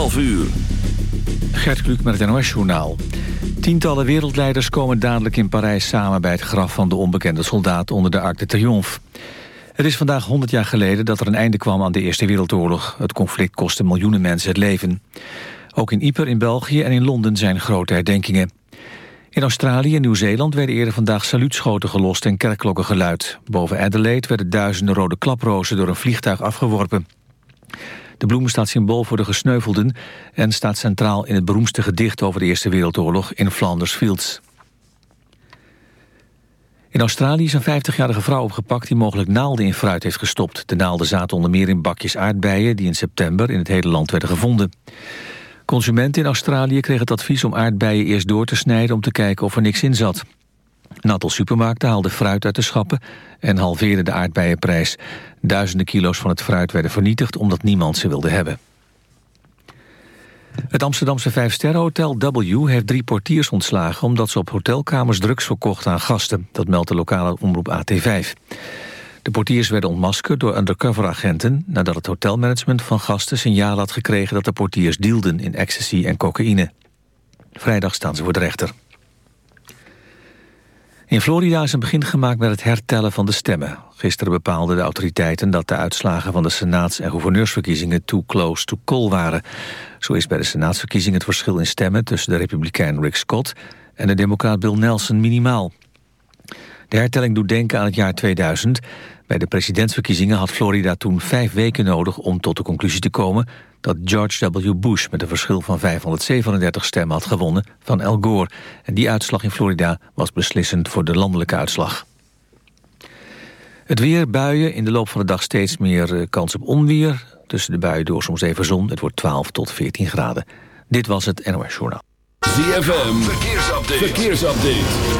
12 uur. Gert Kluk met het NOS-journaal. Tientallen wereldleiders komen dadelijk in Parijs samen... bij het graf van de onbekende soldaat onder de Arc de Triomphe. Het is vandaag 100 jaar geleden dat er een einde kwam aan de Eerste Wereldoorlog. Het conflict kostte miljoenen mensen het leven. Ook in Yper in België en in Londen zijn grote herdenkingen. In Australië en Nieuw-Zeeland werden eerder vandaag saluutschoten gelost en kerkklokken geluid. Boven Adelaide werden duizenden rode klaprozen door een vliegtuig afgeworpen. De bloem staat symbool voor de gesneuvelden... en staat centraal in het beroemdste gedicht over de Eerste Wereldoorlog in Flanders Fields. In Australië is een 50-jarige vrouw opgepakt die mogelijk naalden in fruit heeft gestopt. De naalden zaten onder meer in bakjes aardbeien die in september in het hele land werden gevonden. Consumenten in Australië kregen het advies om aardbeien eerst door te snijden om te kijken of er niks in zat. Een aantal supermarkten haalden fruit uit de schappen en halveerden de aardbeienprijs. Duizenden kilo's van het fruit werden vernietigd omdat niemand ze wilde hebben. Het Amsterdamse Vijfsterrenhotel W heeft drie portiers ontslagen... omdat ze op hotelkamers drugs verkochten aan gasten. Dat meldt de lokale omroep AT5. De portiers werden ontmaskerd door undercover-agenten... nadat het hotelmanagement van gasten signaal had gekregen... dat de portiers dealden in ecstasy en cocaïne. Vrijdag staan ze voor de rechter. In Florida is een begin gemaakt met het hertellen van de stemmen. Gisteren bepaalden de autoriteiten dat de uitslagen van de senaats- en gouverneursverkiezingen too close to call waren. Zo is bij de senaatsverkiezingen het verschil in stemmen tussen de republikein Rick Scott en de democraat Bill Nelson minimaal. De hertelling doet denken aan het jaar 2000. Bij de presidentsverkiezingen had Florida toen vijf weken nodig om tot de conclusie te komen dat George W. Bush met een verschil van 537 stemmen had gewonnen van Al Gore. En die uitslag in Florida was beslissend voor de landelijke uitslag. Het weer, buien, in de loop van de dag steeds meer eh, kans op onweer. Tussen de buien door soms even zon. Het wordt 12 tot 14 graden. Dit was het NOS Journaal. ZFM, verkeersupdate. verkeersupdate.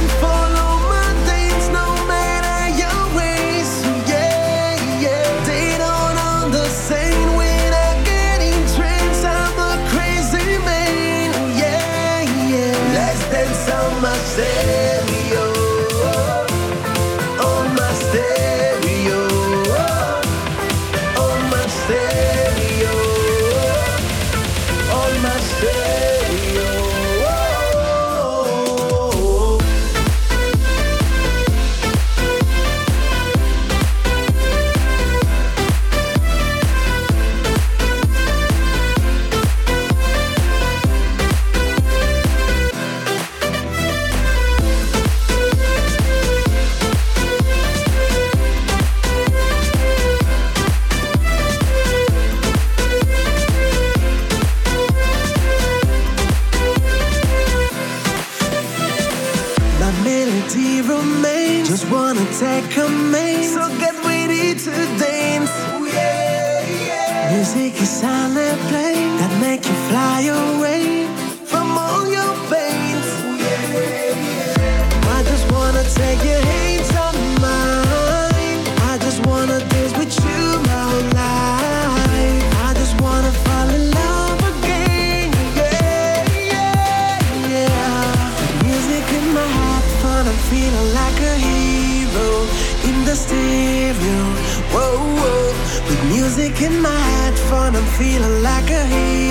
that make you fly away from all your pains. I just wanna take your hands on mine. I just wanna dance with you my whole life. I just wanna fall in love again. Yeah, yeah, yeah. Music in my heart, feeling like a hero in the stereo. Whoa, whoa. With music in my fun, I'm feeling like a hero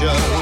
Russia.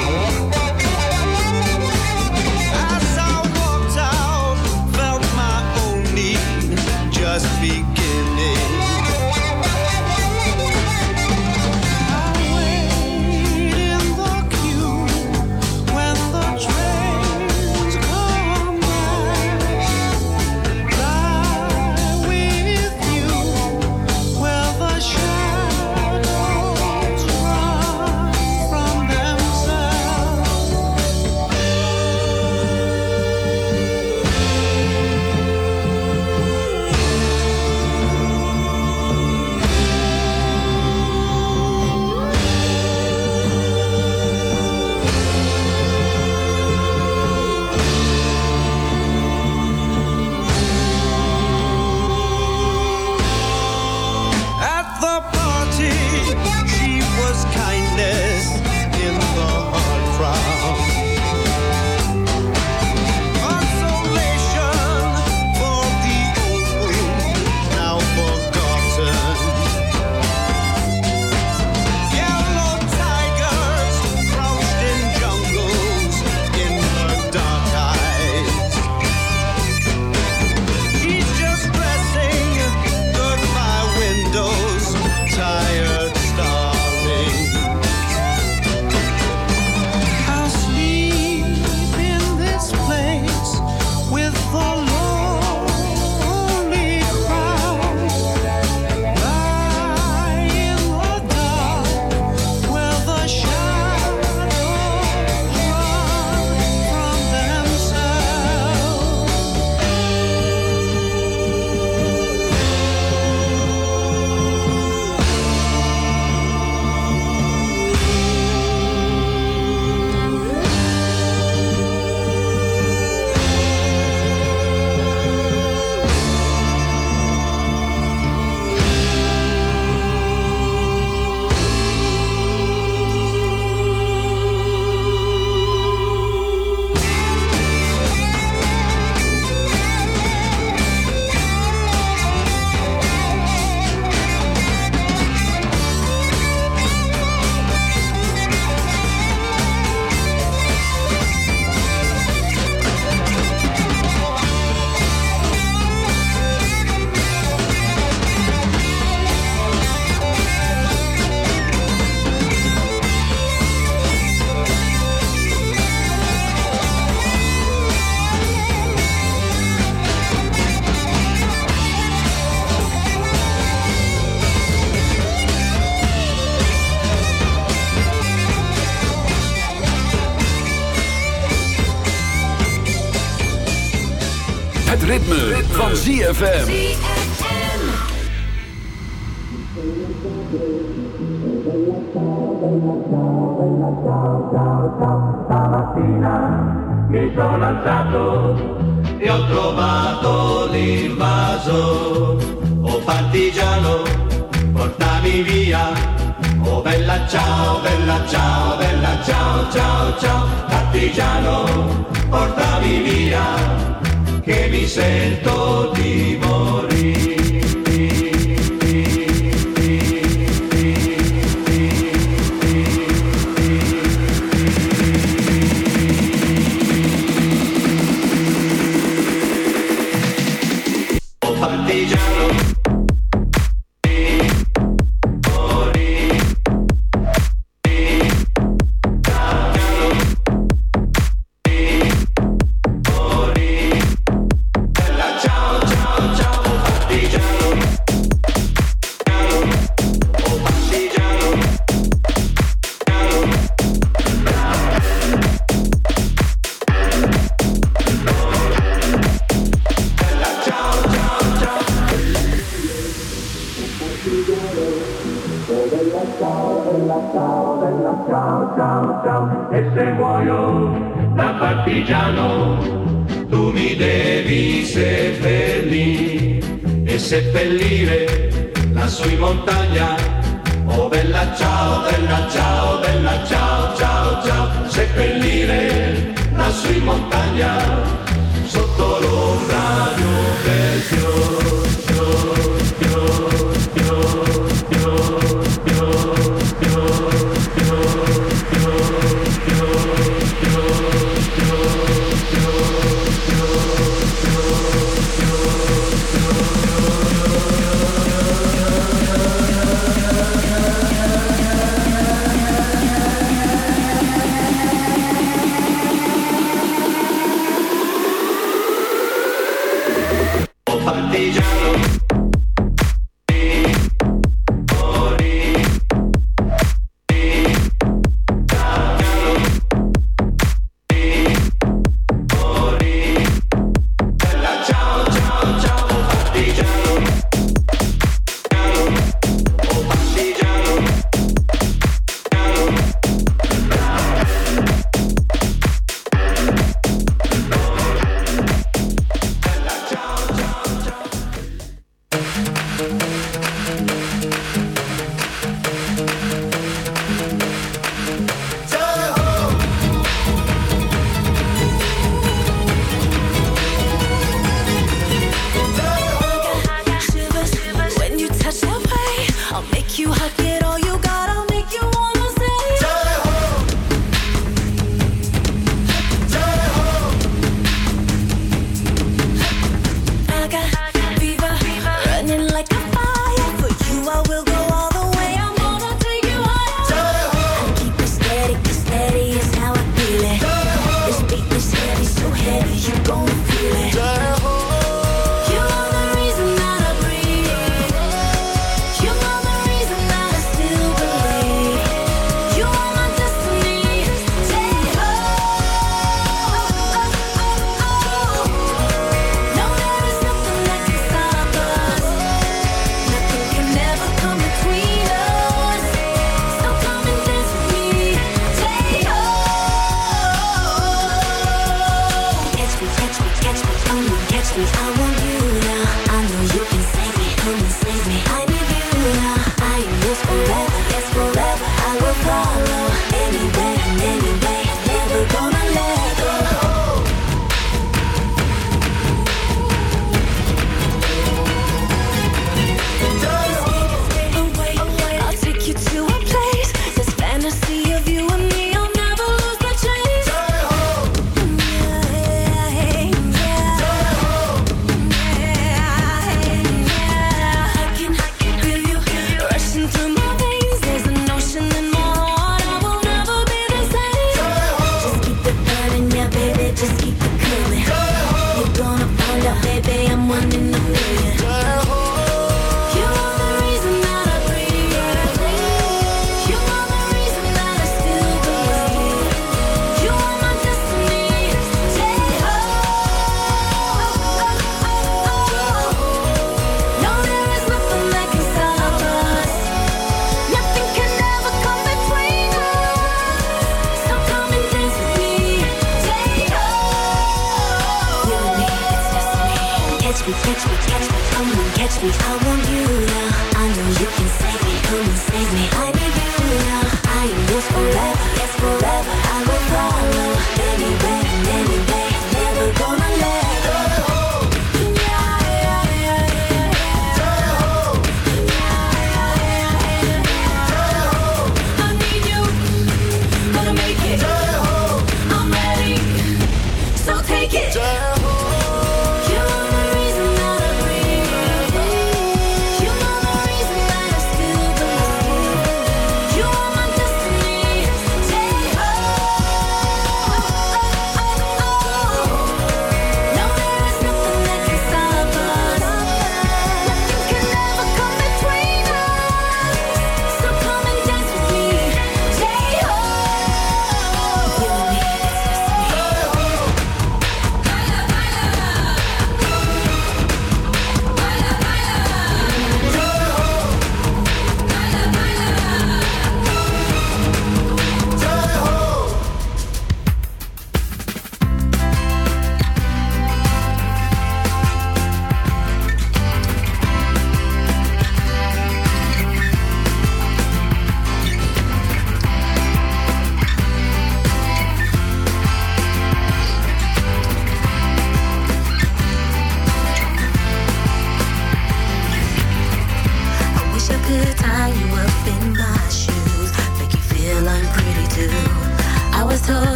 ZFM. bellissimo.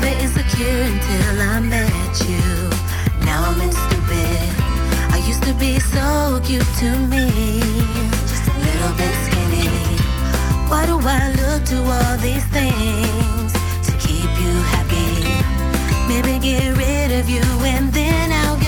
never insecure until I met you. Now I'm in stupid. I used to be so cute to me. Just a little bit skinny. Why do I look to all these things to keep you happy? Maybe get rid of you and then I'll get.